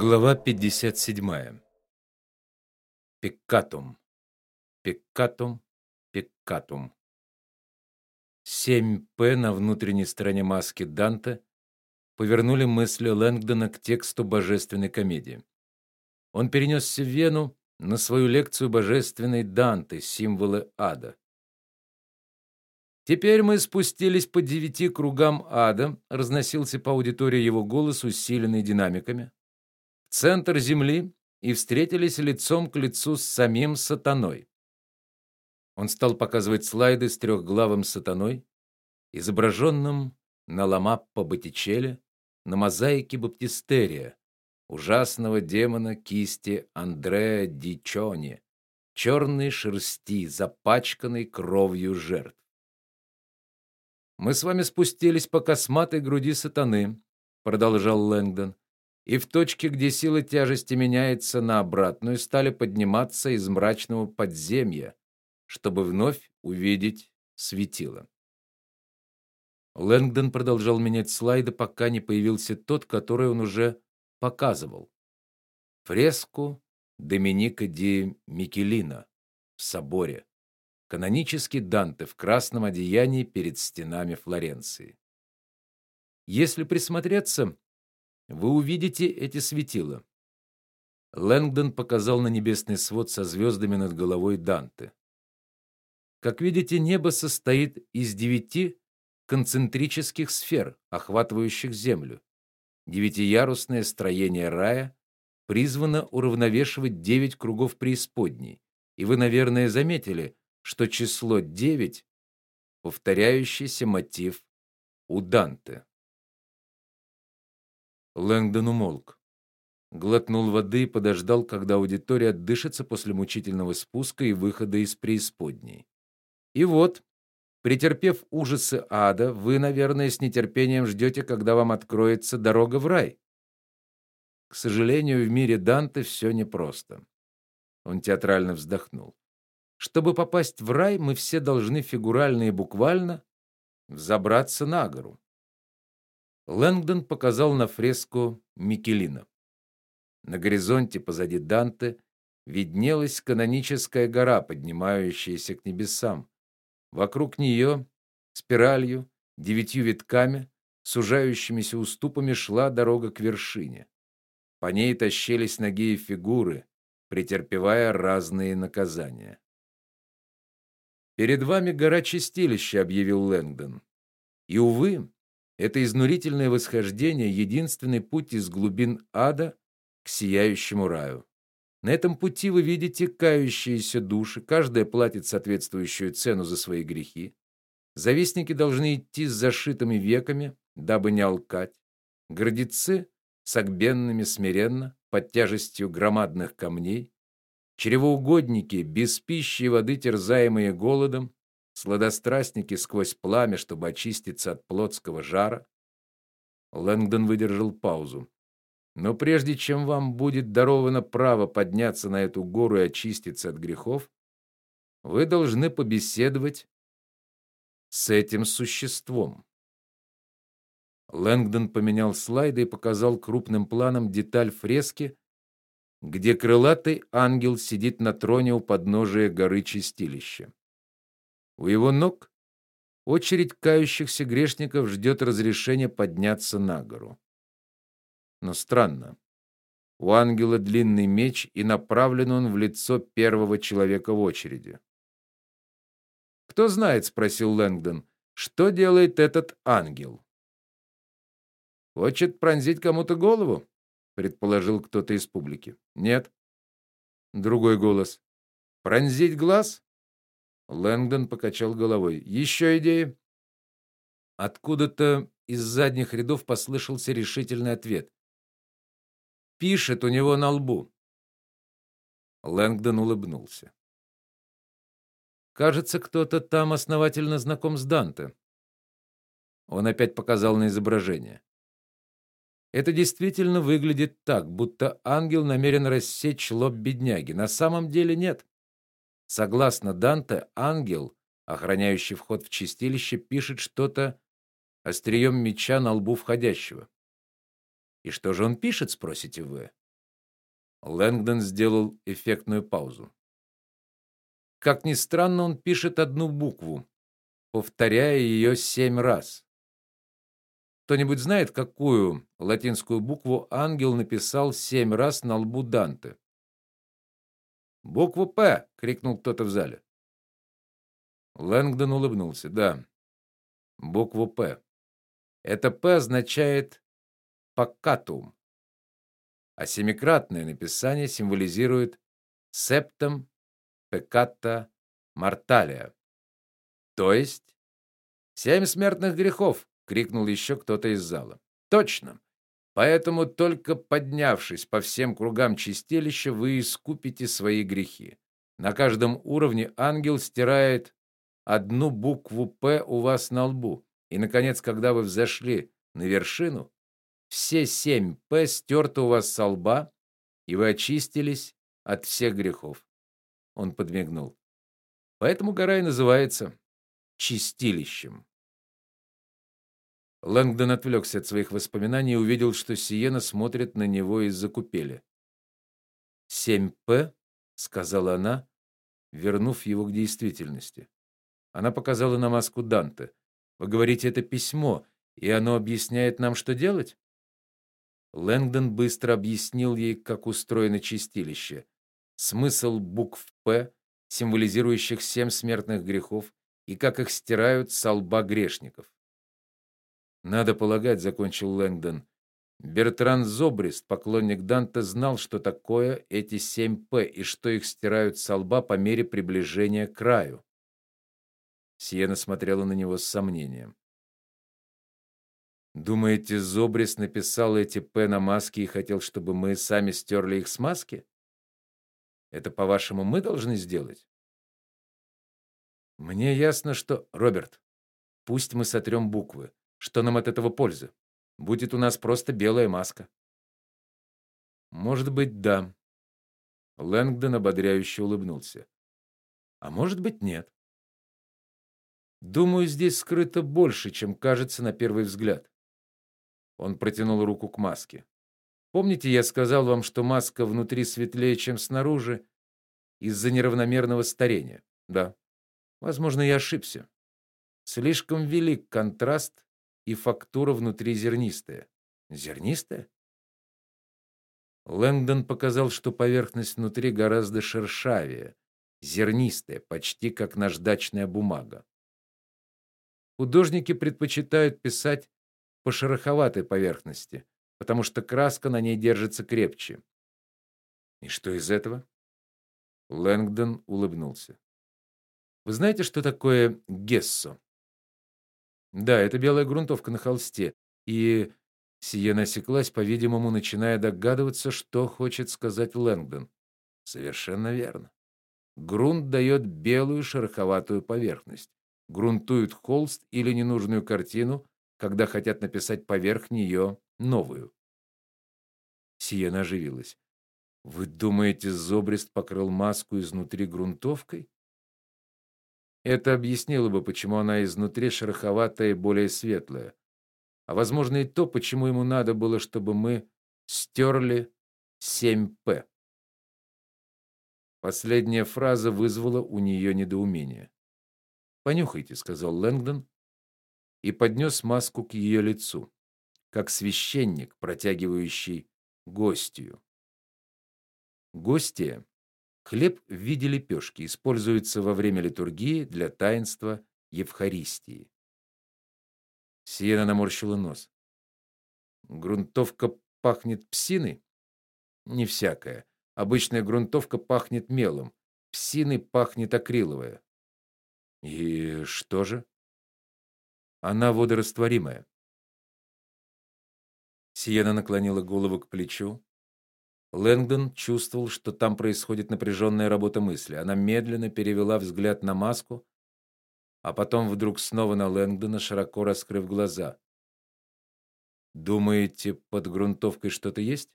Глава 57. Пеккатум. Пеккатум. Пеккатум. 7П на внутренней стороне маски Данте повернули мысли Лэнгдона к тексту божественной комедии. Он перенесся в Вену на свою лекцию божественной Данте Символы ада. Теперь мы спустились по девяти кругам ада, разносился по аудитории его голос, усиленный динамиками центр земли и встретились лицом к лицу с самим сатаной. Он стал показывать слайды с трехглавым сатаной, изображенным на ламаппо Боттичелли на мозаике Баптистерия, ужасного демона кисти Андреа Дичони, черной шерсти, запачканной кровью жертв. Мы с вами спустились по косматой груди сатаны, продолжал Лэнгдон и в точке, где сила тяжести меняется на обратную, стали подниматься из мрачного подземья, чтобы вновь увидеть светило. Лэнгдон продолжал менять слайды, пока не появился тот, который он уже показывал. Фреску Доминика ди Микелина в соборе. Канонический Данте в красном одеянии перед стенами Флоренции. Если присмотреться, вы увидите эти светила. Лэнгдон показал на небесный свод со звездами над головой Данте. Как видите, небо состоит из девяти концентрических сфер, охватывающих землю. Девятиярусное строение рая призвано уравновешивать девять кругов преисподней. И вы, наверное, заметили, что число девять повторяющийся мотив у Данте. Лэнгдон умолк. Глотнул воды и подождал, когда аудитория отдышится после мучительного спуска и выхода из преисподней. И вот, претерпев ужасы ада, вы, наверное, с нетерпением ждете, когда вам откроется дорога в рай. К сожалению, в мире Данте все непросто. Он театрально вздохнул. Чтобы попасть в рай, мы все должны фигурально и буквально взобраться на гору. Лэнгдон показал на фреску Микелина. На горизонте позади Данте виднелась каноническая гора, поднимающаяся к небесам. Вокруг нее спиралью, девятью витками, сужающимися уступами шла дорога к вершине. По ней тащились ноги и фигуры, претерпевая разные наказания. Перед вами гора чистилища, объявил Лэнгдон. И увы, это изнурительное восхождение единственный путь из глубин ада к сияющему раю. На этом пути вы видите кающиеся души, каждая платит соответствующую цену за свои грехи. Завистники должны идти с зашитыми веками, дабы не алкать. Гордецы согбенными смиренно под тяжестью громадных камней. Чревоугодники без пищи и воды терзаемые голодом, сладострастники сквозь пламя, чтобы очиститься от плотского жара. Лэнгдон выдержал паузу. Но прежде чем вам будет даровано право подняться на эту гору и очиститься от грехов, вы должны побеседовать с этим существом. Лэнгдон поменял слайды и показал крупным планом деталь фрески, где крылатый ангел сидит на троне у подножия горы Чистилища. У его ног очередь кающихся грешников ждет разрешения подняться на гору. Но странно. У ангела длинный меч, и направлен он в лицо первого человека в очереди. Кто знает, спросил Лэнгдон, что делает этот ангел? Хочет пронзить кому-то голову, предположил кто-то из публики. Нет. Другой голос. Пронзить глаз? Лэнгдон покачал головой. «Еще идеи? Откуда-то из задних рядов послышался решительный ответ. Пишет у него на лбу. Лэнгдон улыбнулся. Кажется, кто-то там основательно знаком с Данте. Он опять показал на изображение. Это действительно выглядит так, будто ангел намерен рассечь лоб бедняги. На самом деле нет. Согласно Данте, ангел, охраняющий вход в чистилище, пишет что-то острием меча на лбу входящего. И что же он пишет, спросите вы? Лэнгдон сделал эффектную паузу. Как ни странно, он пишет одну букву, повторяя ее семь раз. Кто-нибудь знает, какую латинскую букву ангел написал семь раз на лбу Данте? Букву П, крикнул кто-то в зале. Лэнгдон улыбнулся. Да. Букву П. Это П означает паккатум. А семикратное написание символизирует септом peccata mortalia. То есть семь смертных грехов, крикнул еще кто-то из зала. Точно. Поэтому только поднявшись по всем кругам чистилища, вы искупите свои грехи. На каждом уровне ангел стирает одну букву П у вас на лбу. И наконец, когда вы взошли на вершину, все семь П стерты у вас со лба, и вы очистились от всех грехов. Он подмигнул. Поэтому гора и называется чистилищем. Лэнгдон отвлекся от своих воспоминаний и увидел, что Сиена смотрит на него из-за купели. «Семь П», — сказала она, вернув его к действительности. Она показала на маску Данте. Вы говорите, это письмо, и оно объясняет нам, что делать? Лэнгдон быстро объяснил ей, как устроено чистилище. Смысл букв П, символизирующих семь смертных грехов, и как их стирают с лба грешников. Надо полагать, закончил Лэнгдон. Бертран Зобрист, поклонник Данте, знал, что такое эти семь П и что их стирают с лба по мере приближения к краю. Сиена смотрела на него с сомнением. Думаете, Зобрист написал эти П на маске и хотел, чтобы мы сами стерли их с маски? Это, по-вашему, мы должны сделать? Мне ясно, что, Роберт, пусть мы сотрем буквы. Что нам от этого пользы? Будет у нас просто белая маска. Может быть, да. Лэнгдон ободряюще улыбнулся. А может быть, нет. Думаю, здесь скрыто больше, чем кажется на первый взгляд. Он протянул руку к маске. Помните, я сказал вам, что маска внутри светлее, чем снаружи, из-за неравномерного старения? Да. Возможно, я ошибся. Слишком велик контраст и фактура внутри зернистая. Зернистая? Лэнгдон показал, что поверхность внутри гораздо шершавее, зернистая, почти как наждачная бумага. Художники предпочитают писать по шероховатой поверхности, потому что краска на ней держится крепче. И что из этого? Лэнгдон улыбнулся. Вы знаете, что такое гессо? Да, это белая грунтовка на холсте. И Сиена осеклась, по-видимому, начиная догадываться, что хочет сказать Лэнгдон. Совершенно верно. Грунт дает белую шероховатую поверхность. Грунтуют холст или ненужную картину, когда хотят написать поверх нее новую. Сиена оживилась. Вы думаете, Зобрист покрыл маску изнутри грунтовкой? Это объяснило бы, почему она изнутри шероховатая и более светлая. А возможно и то, почему ему надо было, чтобы мы стерли 7П. Последняя фраза вызвала у нее недоумение. "Понюхайте", сказал Лэнгдон и поднес маску к ее лицу, как священник, протягивающий гостью. Гостья Хлеб в виде лепешки используется во время литургии для таинства Евхаристии. Сиена наморщила нос. Грунтовка пахнет псиной? Не всякая. Обычная грунтовка пахнет мелом, псиной пахнет акриловая. И что же? Она водорастворимая. Сиена наклонила голову к плечу, Лэнгдон чувствовал, что там происходит напряженная работа мысли. Она медленно перевела взгляд на маску, а потом вдруг снова на Лэнгдона, широко раскрыв глаза. Думаете, под грунтовкой что-то есть?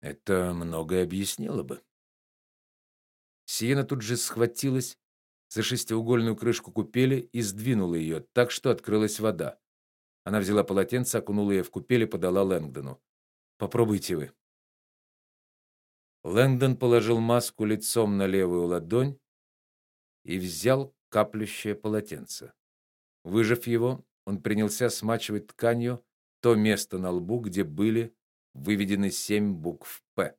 Это многое объяснило бы. Сиена тут же схватилась за шестиугольную крышку купели и сдвинула ее так, что открылась вода. Она взяла полотенце, окунула ее в купель и подала Лэнгдону. Попробуйте вы. Лэнгдон положил маску лицом на левую ладонь и взял каплющее полотенце. Выжав его, он принялся смачивать тканью то место на лбу, где были выведены семь букв П.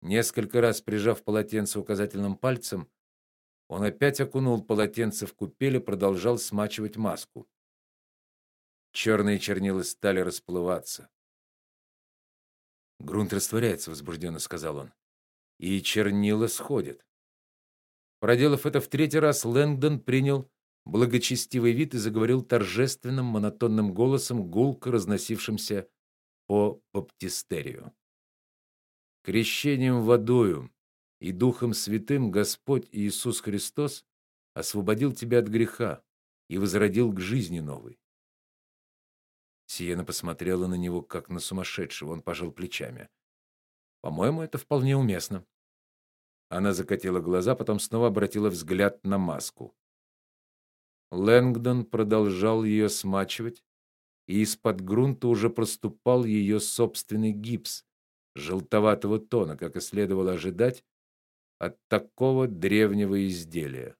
Несколько раз прижав полотенце указательным пальцем, он опять окунул полотенце в купель и продолжал смачивать маску. Черные чернила стали расплываться. Грунт растворяется, возбужденно сказал он. И чернила сходят. Проделав это в третий раз, Лэнгдон принял благочестивый вид и заговорил торжественным монотонным голосом, гулко разносившимся по баптистерию. Крещением водою и Духом Святым Господь Иисус Христос освободил тебя от греха и возродил к жизни новой. Сиена посмотрела на него как на сумасшедшего, он пожал плечами. По-моему, это вполне уместно. Она закатила глаза, потом снова обратила взгляд на маску. Лэнгдон продолжал ее смачивать, и из-под грунта уже проступал ее собственный гипс желтоватого тона, как и следовало ожидать от такого древнего изделия.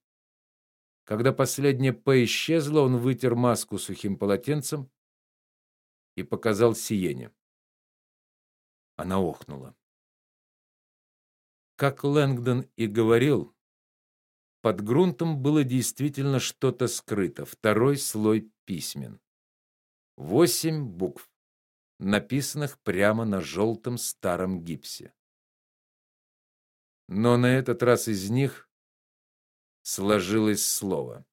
Когда последняя П исчезла, он вытер маску сухим полотенцем и показал Сиене. Она охнула. Как Лэнгдон и говорил, под грунтом было действительно что-то скрыто, второй слой письмен. Восемь букв, написанных прямо на желтом старом гипсе. Но на этот раз из них сложилось слово